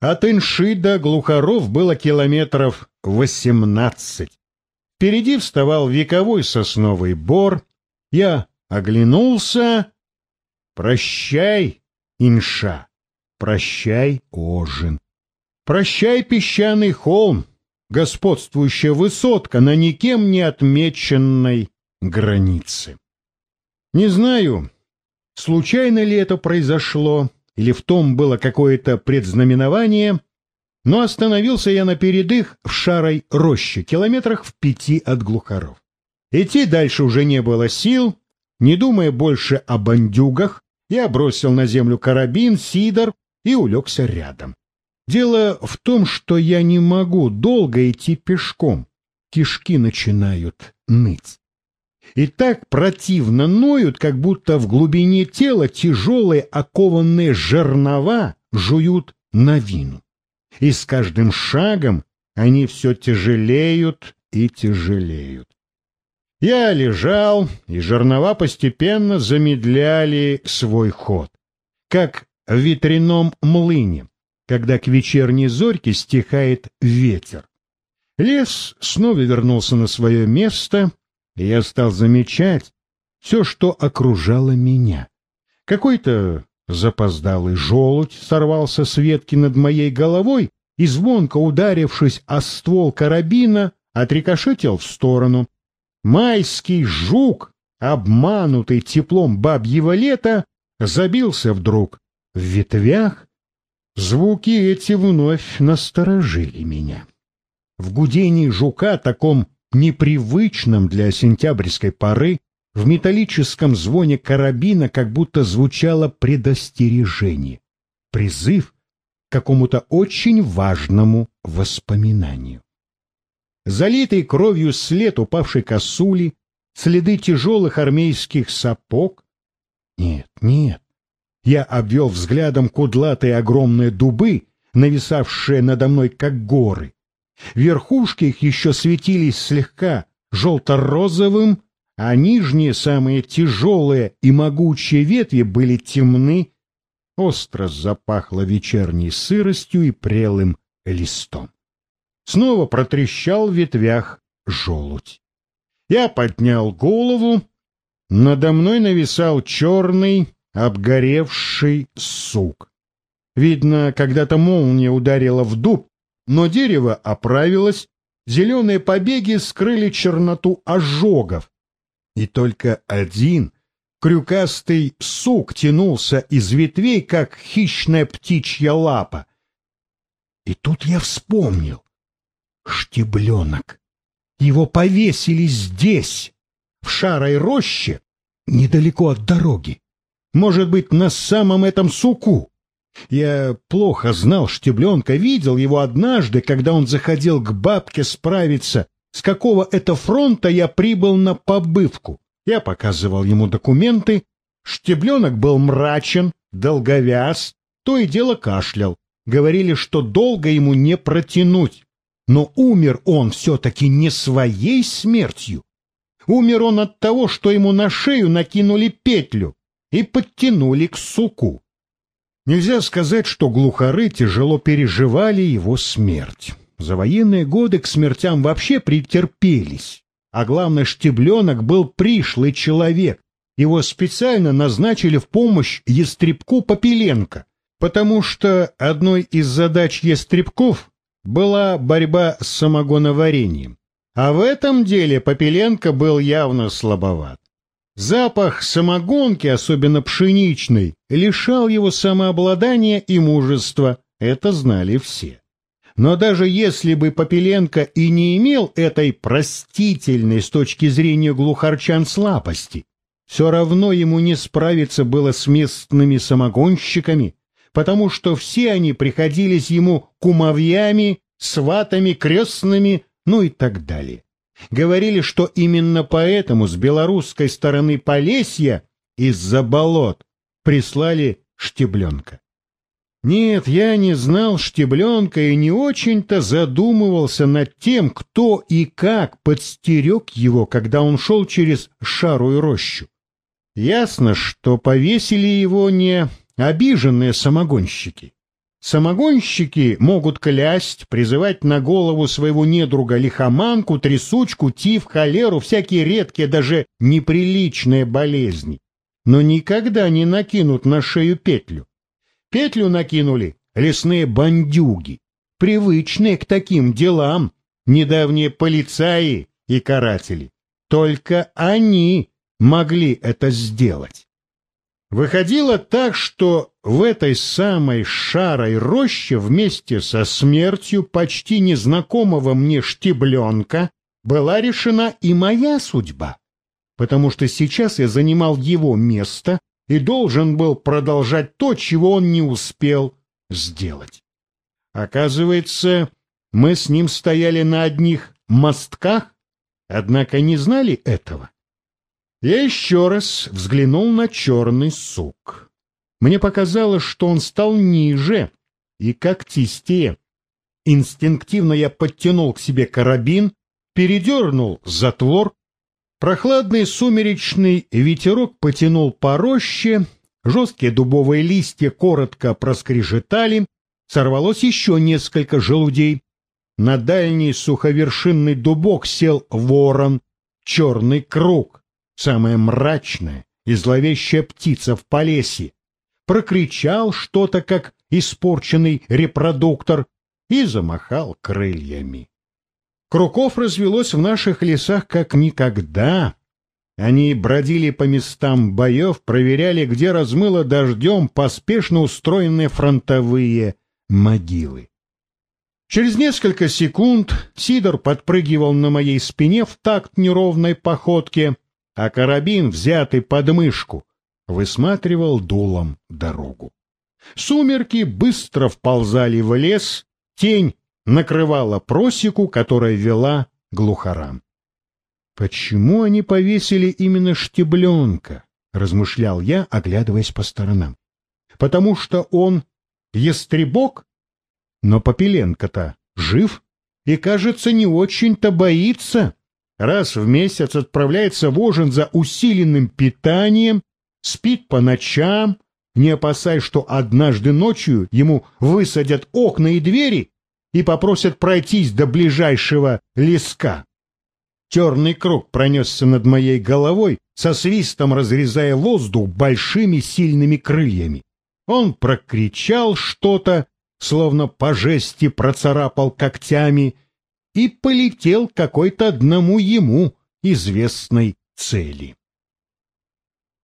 От Инши до Глухаров было километров восемнадцать. Впереди вставал вековой сосновый бор. Я оглянулся. Прощай, Инша, прощай, Ожин. Прощай, песчаный холм, господствующая высотка на никем не отмеченной границе. Не знаю, случайно ли это произошло, или в том было какое-то предзнаменование, но остановился я на передых в шарой роще, километрах в пяти от глухаров. Идти дальше уже не было сил, не думая больше о бандюгах, я бросил на землю карабин, сидор и улегся рядом. Дело в том, что я не могу долго идти пешком. Кишки начинают ныть. И так противно ноют, как будто в глубине тела тяжелые окованные жернова жуют новину. И с каждым шагом они все тяжелеют и тяжелеют. Я лежал, и жернова постепенно замедляли свой ход, как в ветряном млыне, когда к вечерней зорьке стихает ветер. Лес снова вернулся на свое место, и я стал замечать все, что окружало меня. Какой-то запоздалый желудь сорвался с ветки над моей головой и, звонко ударившись о ствол карабина, отрикошетил в сторону. Майский жук, обманутый теплом бабьего лета, забился вдруг в ветвях. Звуки эти вновь насторожили меня. В гудении жука, таком непривычном для сентябрьской поры, в металлическом звоне карабина как будто звучало предостережение, призыв к какому-то очень важному воспоминанию. Залитый кровью след упавшей косули, следы тяжелых армейских сапог. Нет, нет. Я обвел взглядом кудлатые огромные дубы, нависавшие надо мной как горы. Верхушки их еще светились слегка желто-розовым, а нижние, самые тяжелые и могучие ветви были темны, остро запахло вечерней сыростью и прелым листом. Снова протрещал в ветвях желудь. Я поднял голову. Надо мной нависал черный, обгоревший сук. Видно, когда-то молния ударила в дуб, но дерево оправилось, зеленые побеги скрыли черноту ожогов. И только один крюкастый сук тянулся из ветвей, как хищная птичья лапа. И тут я вспомнил. Штебленок. Его повесили здесь, в шарой роще, недалеко от дороги. Может быть, на самом этом суку. Я плохо знал Штебленка, видел его однажды, когда он заходил к бабке справиться, с какого это фронта я прибыл на побывку. Я показывал ему документы. Штебленок был мрачен, долговяз, то и дело кашлял. Говорили, что долго ему не протянуть. Но умер он все-таки не своей смертью. Умер он от того, что ему на шею накинули петлю и подтянули к суку. Нельзя сказать, что глухары тяжело переживали его смерть. За военные годы к смертям вообще претерпелись. А главное, Штебленок был пришлый человек. Его специально назначили в помощь Естребку Попеленко, потому что одной из задач Естребков была борьба с самогоноварением. А в этом деле Попеленко был явно слабоват. Запах самогонки, особенно пшеничной, лишал его самообладания и мужества, это знали все. Но даже если бы Попеленко и не имел этой простительной с точки зрения глухарчан слабости, все равно ему не справиться было с местными самогонщиками, потому что все они приходились ему кумовьями, сватами, крестными, ну и так далее. Говорили, что именно поэтому с белорусской стороны Полесья из-за болот прислали Штебленка. Нет, я не знал Штебленка и не очень-то задумывался над тем, кто и как подстерег его, когда он шел через шарую рощу. Ясно, что повесили его не обиженные самогонщики. Самогонщики могут клясть, призывать на голову своего недруга лихоманку, трясучку, тиф, холеру, всякие редкие, даже неприличные болезни. Но никогда не накинут на шею петлю. Петлю накинули лесные бандюги, привычные к таким делам, недавние полицаи и каратели. Только они могли это сделать. Выходило так, что в этой самой шарой роще вместе со смертью почти незнакомого мне штебленка была решена и моя судьба, потому что сейчас я занимал его место и должен был продолжать то, чего он не успел сделать. Оказывается, мы с ним стояли на одних мостках, однако не знали этого. Я еще раз взглянул на черный сук. Мне показалось, что он стал ниже и когтистее. Инстинктивно я подтянул к себе карабин, передернул затвор. Прохладный сумеречный ветерок потянул по роще, жесткие дубовые листья коротко проскрежетали, сорвалось еще несколько желудей. На дальний суховершинный дубок сел ворон, черный круг самая мрачная и зловещая птица в Полесье, прокричал что-то, как испорченный репродуктор, и замахал крыльями. Круков развелось в наших лесах как никогда. Они бродили по местам боев, проверяли, где размыло дождем поспешно устроенные фронтовые могилы. Через несколько секунд Сидор подпрыгивал на моей спине в такт неровной походке, а карабин, взятый под мышку, высматривал дулом дорогу. Сумерки быстро вползали в лес, тень накрывала просеку, которая вела глухарам. «Почему они повесили именно штебленка?» — размышлял я, оглядываясь по сторонам. «Потому что он ястребок? Но Попеленко-то жив и, кажется, не очень-то боится» раз в месяц отправляется в ужин за усиленным питанием, спит по ночам, не опасаясь, что однажды ночью ему высадят окна и двери и попросят пройтись до ближайшего леска. Черный круг пронесся над моей головой, со свистом разрезая воздух большими сильными крыльями. Он прокричал что-то, словно по жести процарапал когтями, и полетел какой-то одному ему известной цели.